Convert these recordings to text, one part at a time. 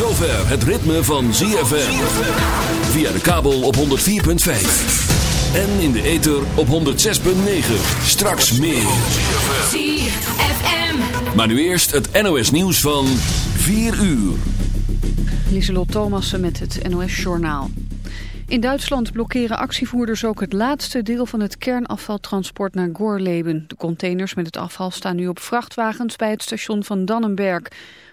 zover het ritme van ZFM. Via de kabel op 104.5. En in de ether op 106.9. Straks meer. ZFM. Maar nu eerst het NOS nieuws van 4 uur. Lieselot Thomassen met het NOS-journaal. In Duitsland blokkeren actievoerders ook het laatste deel van het kernafvaltransport naar Gorleben. De containers met het afval staan nu op vrachtwagens bij het station van Dannenberg.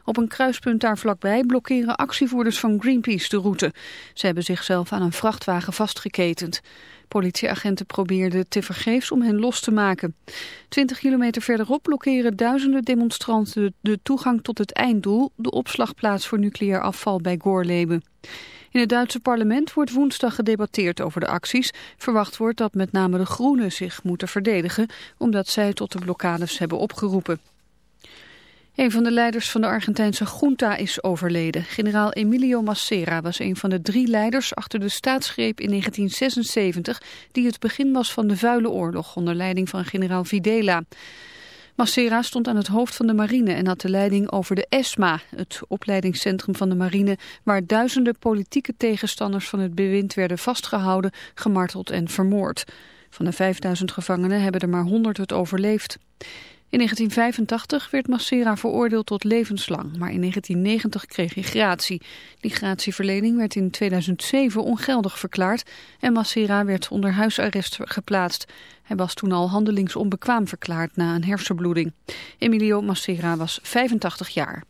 Op een kruispunt daar vlakbij blokkeren actievoerders van Greenpeace de route. Ze hebben zichzelf aan een vrachtwagen vastgeketend. Politieagenten probeerden tevergeefs om hen los te maken. Twintig kilometer verderop blokkeren duizenden demonstranten de toegang tot het einddoel, de opslagplaats voor nucleair afval bij Gorleben. In het Duitse parlement wordt woensdag gedebatteerd over de acties. Verwacht wordt dat met name de Groenen zich moeten verdedigen, omdat zij tot de blokkades hebben opgeroepen. Een van de leiders van de Argentijnse junta is overleden. Generaal Emilio Massera was een van de drie leiders achter de staatsgreep in 1976... die het begin was van de vuile oorlog onder leiding van generaal Videla. Massera stond aan het hoofd van de marine en had de leiding over de ESMA, het opleidingscentrum van de marine, waar duizenden politieke tegenstanders van het bewind werden vastgehouden, gemarteld en vermoord. Van de 5000 gevangenen hebben er maar 100 het overleefd. In 1985 werd Massera veroordeeld tot levenslang, maar in 1990 kreeg hij gratie. Die gratieverlening werd in 2007 ongeldig verklaard en Massera werd onder huisarrest geplaatst. Hij was toen al handelingsonbekwaam verklaard na een hersenbloeding. Emilio Massera was 85 jaar.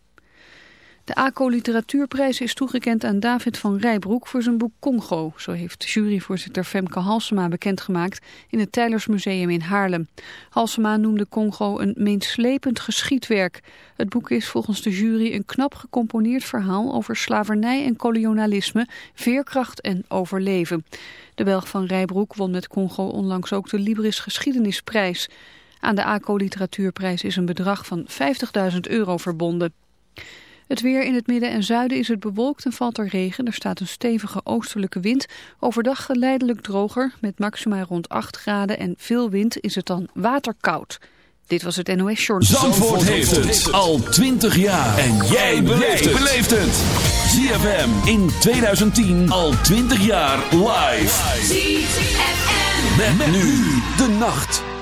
De ACO Literatuurprijs is toegekend aan David van Rijbroek voor zijn boek Congo. Zo heeft juryvoorzitter Femke Halsema bekendgemaakt in het Tijlersmuseum in Haarlem. Halsema noemde Congo een meenslepend geschiedwerk. Het boek is volgens de jury een knap gecomponeerd verhaal over slavernij en kolonialisme, veerkracht en overleven. De Belg van Rijbroek won met Congo onlangs ook de Libris Geschiedenisprijs. Aan de ACO Literatuurprijs is een bedrag van 50.000 euro verbonden. Het weer in het midden en zuiden is het bewolkt en valt er regen. Er staat een stevige oostelijke wind. Overdag geleidelijk droger met maxima rond 8 graden en veel wind is het dan waterkoud. Dit was het NOS Journal. Zandvoort, heeft het al 20 jaar. En jij beleeft het. ZFM in 2010 al 20 jaar live. ZFM. Met, nu de nacht.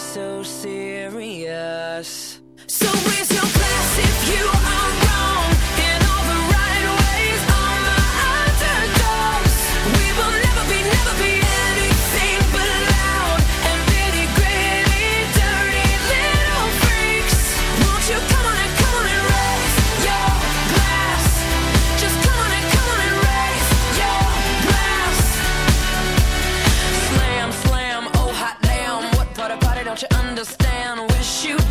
So serious? So raise your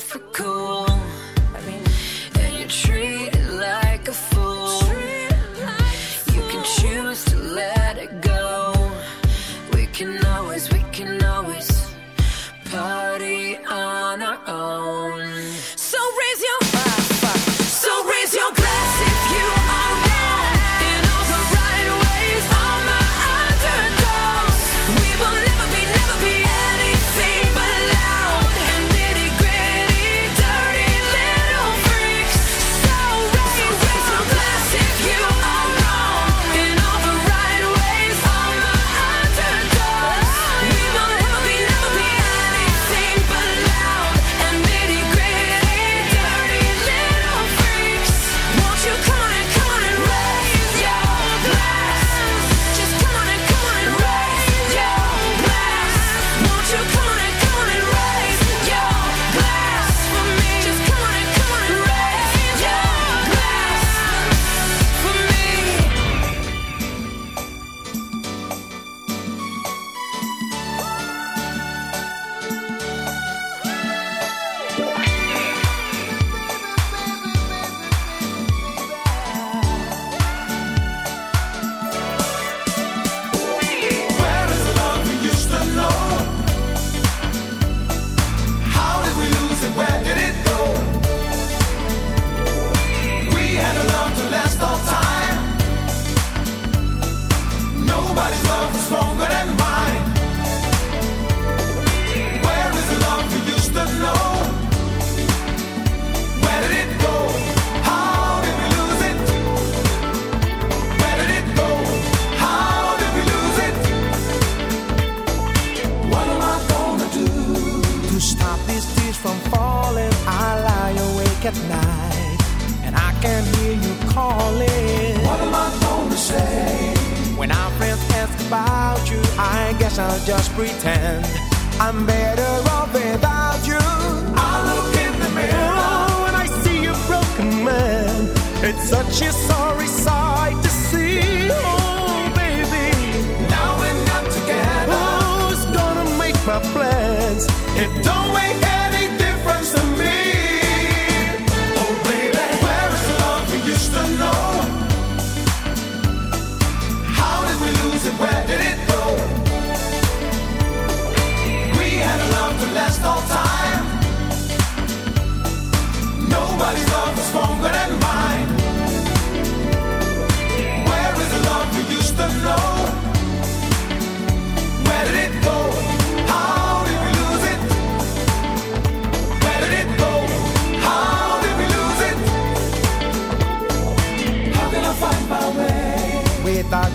For cool,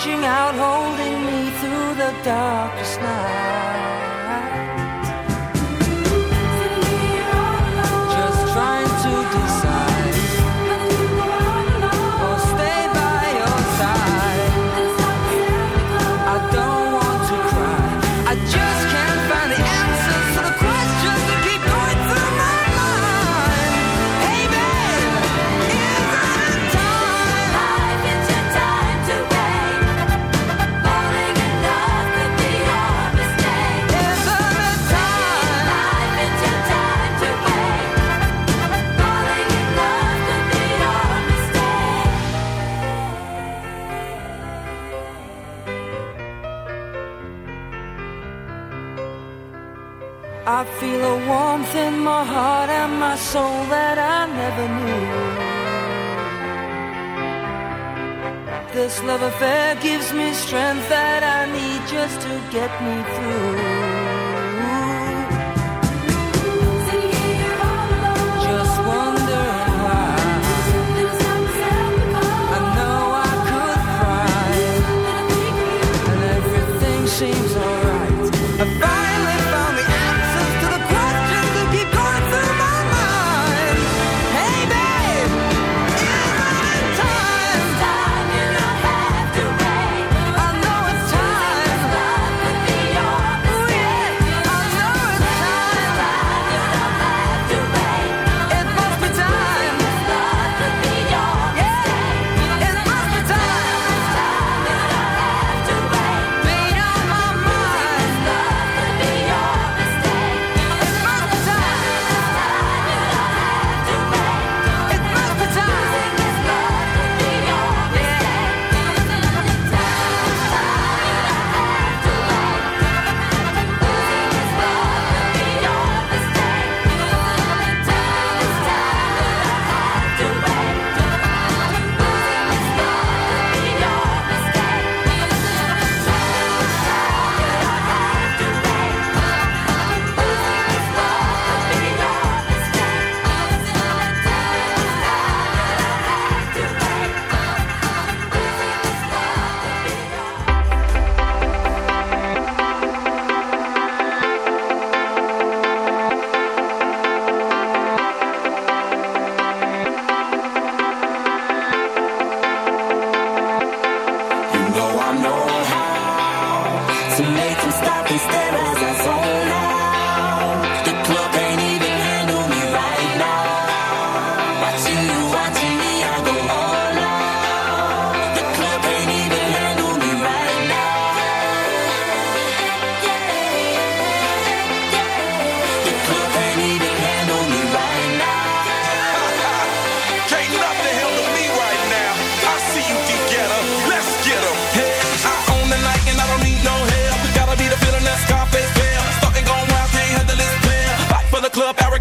reaching out, holding me through the darkest night. soul that I never knew. This love affair gives me strength that I need just to get me through. seems alright.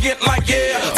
arrogant like yeah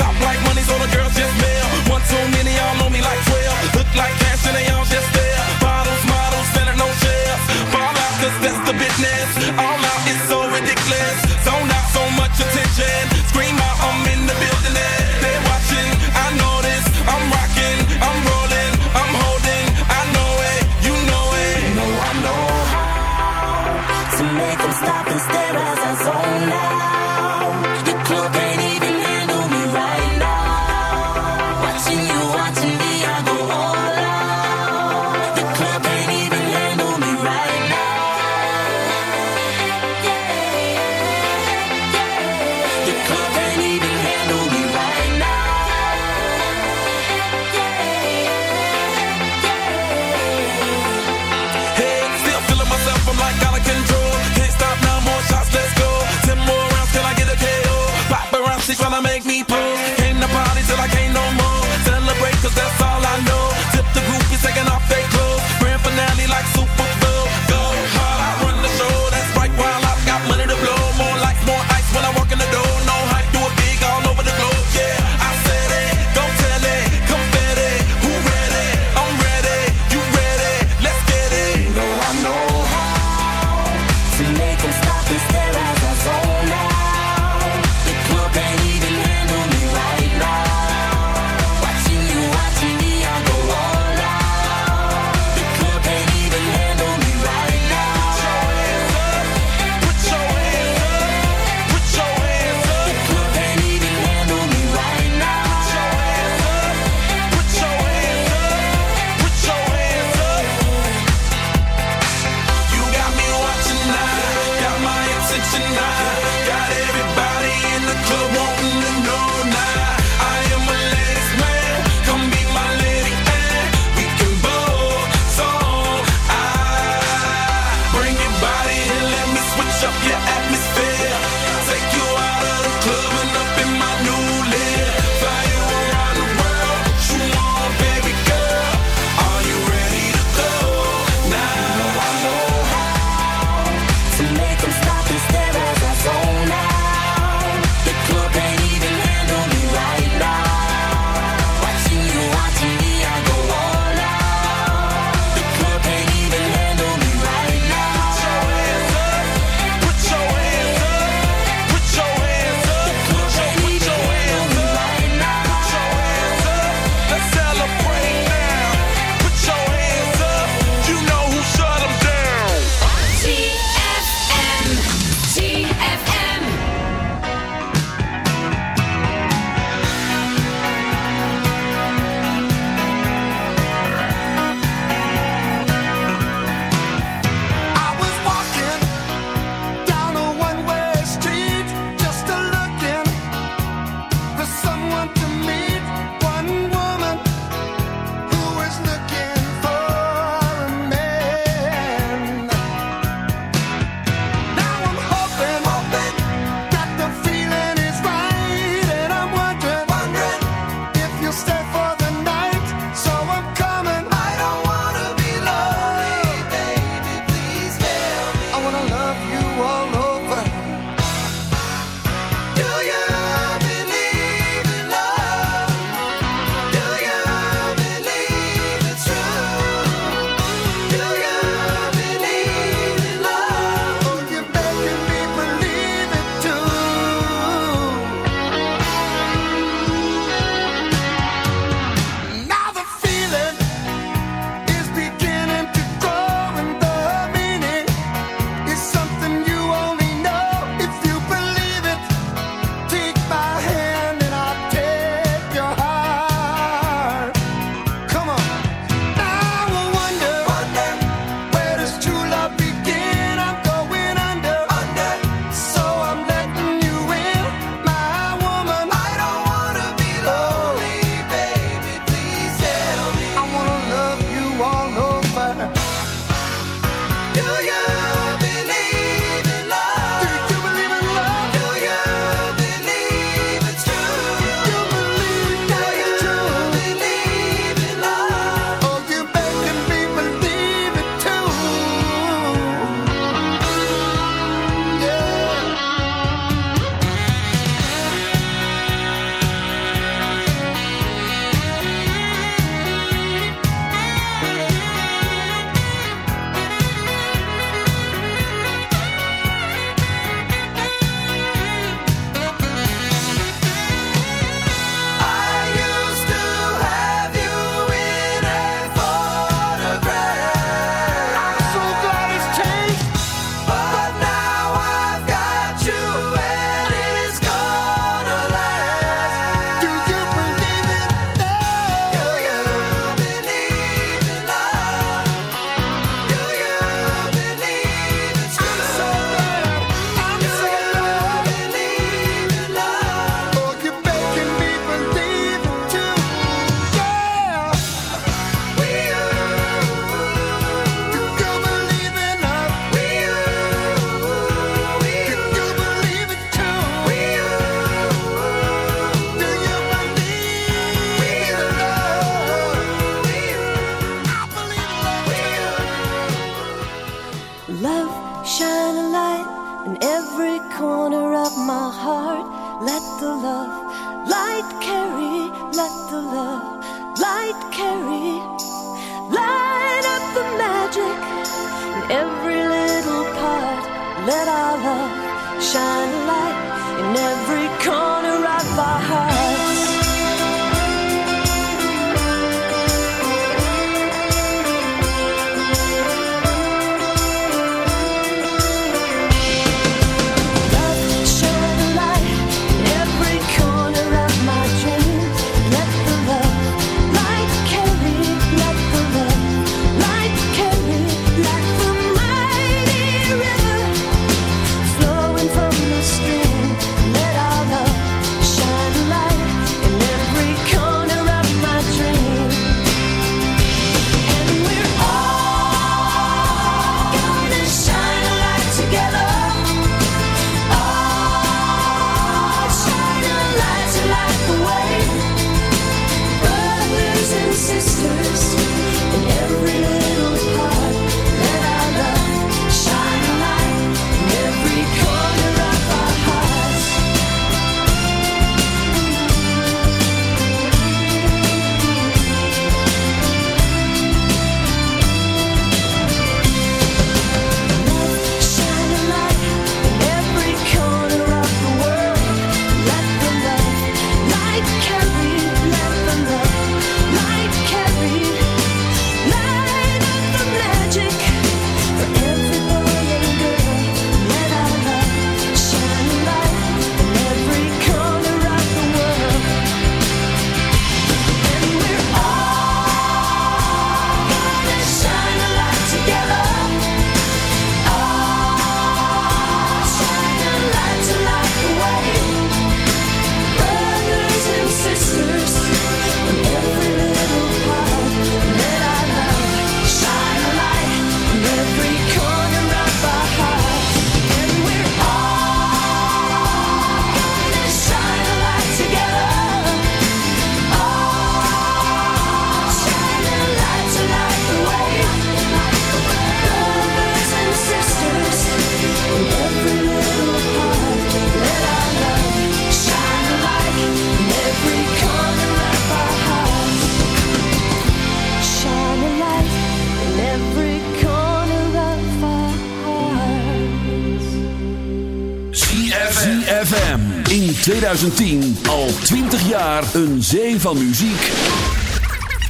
2010 al 20 jaar een zee van muziek.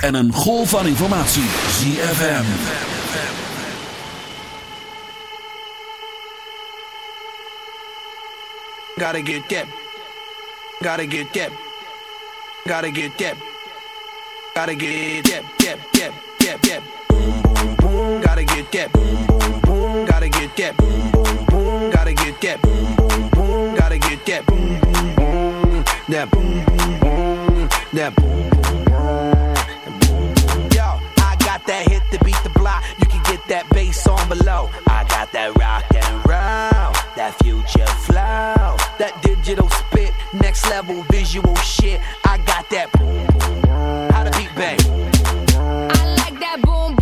En een golf van informatie. ZFM. Gotta get that. Gotta get that. Gotta get that. Gotta get that. That. That. That. Boom, boom. Gotta get that. Boom, boom. Gotta get that. Boom, boom. Gotta get that. Boom, boom. Gotta get that. That boom, boom, boom. That boom, boom, boom. Yo, I got that hit to beat the block. You can get that bass on below. I got that rock and roll, that future flow, that digital spit, next level visual shit. I got that boom, boom. How the beat bang? I like that boom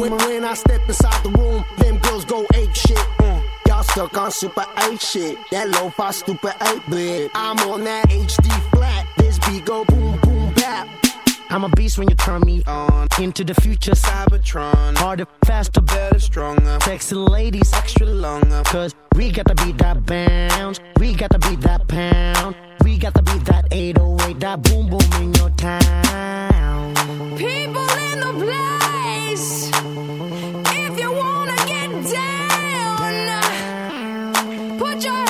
When, when I step inside the room, them girls go ape shit. Mm. Y'all stuck on super 8 shit. That low fi stupid 8 bit. I'm on that HD flat. This beat go boom boom bap. I'm a beast when you turn me on. Into the future, Cybertron. Harder, faster, better, stronger. Sexy ladies, extra longer. Cause we got to beat that bounce. We got to beat that pound. We got to beat that 808, that boom boom in your town. People in the place. If you wanna get down, put your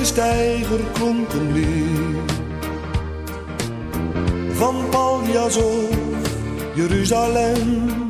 De stijger klonk een. Van Paljas Jeruzalem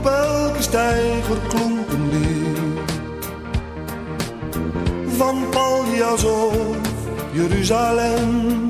Op elke stijger klonk een. Van Paljas Jeruzalem.